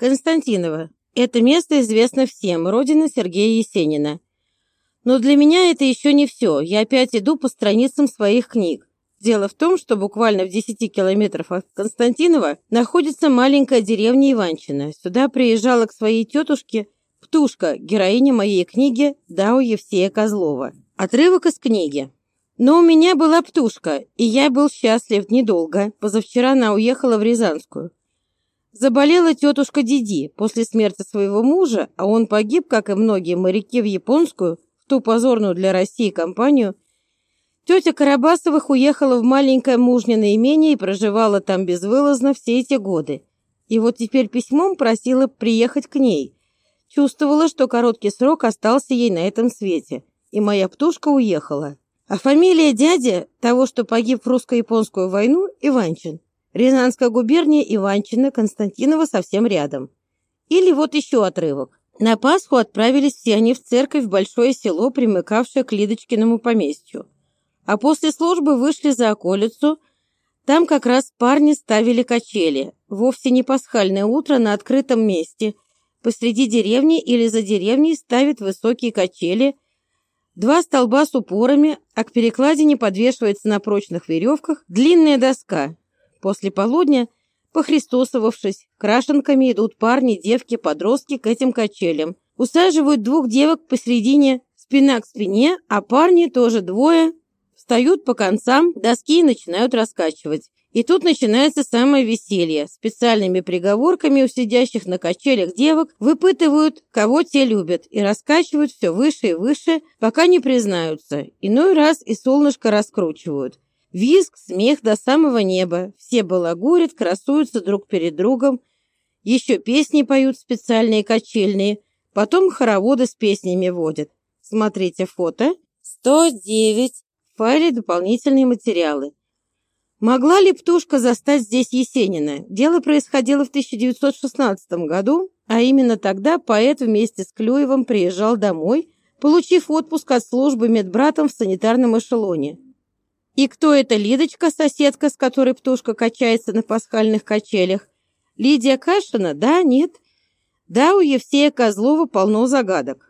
Константинова. Это место известно всем, родина Сергея Есенина. Но для меня это еще не все. Я опять иду по страницам своих книг. Дело в том, что буквально в 10 километрах от Константинова находится маленькая деревня Иванчина. Сюда приезжала к своей тетушке Птушка, героиня моей книги Дау Евсея Козлова. Отрывок из книги. Но у меня была Птушка, и я был счастлив недолго. Позавчера она уехала в Рязанскую. Заболела тетушка Диди после смерти своего мужа, а он погиб, как и многие моряки в японскую, в ту позорную для России компанию – Тетя Карабасовых уехала в маленькое мужниное имение и проживала там безвылазно все эти годы. И вот теперь письмом просила приехать к ней. Чувствовала, что короткий срок остался ей на этом свете. И моя птушка уехала. А фамилия дяди, того, что погиб в русско-японскую войну, Иванчин. Рязанская губерния Иванчина, Константинова совсем рядом. Или вот еще отрывок. На Пасху отправились все они в церковь в большое село, примыкавшее к Лидочкиному поместью а после службы вышли за околицу. Там как раз парни ставили качели. Вовсе не пасхальное утро на открытом месте. Посреди деревни или за деревней ставят высокие качели. Два столба с упорами, а к перекладине подвешивается на прочных веревках длинная доска. После полудня, похристосовавшись, крашенками идут парни, девки, подростки к этим качелям. Усаживают двух девок посередине, спина к спине, а парни тоже двое, встают по концам доски и начинают раскачивать. И тут начинается самое веселье. Специальными приговорками у сидящих на качелях девок выпытывают, кого те любят, и раскачивают все выше и выше, пока не признаются. Иной раз и солнышко раскручивают. Визг, смех до самого неба. Все балагурят, красуются друг перед другом. Еще песни поют специальные качельные. Потом хороводы с песнями водят. Смотрите фото. 109 файле дополнительные материалы. Могла ли Птушка застать здесь Есенина? Дело происходило в 1916 году, а именно тогда поэт вместе с Клюевым приезжал домой, получив отпуск от службы медбратом в санитарном эшелоне. И кто эта Лидочка, соседка, с которой Птушка качается на пасхальных качелях? Лидия Кашина? Да, нет? Да, у Евсея Козлова полно загадок.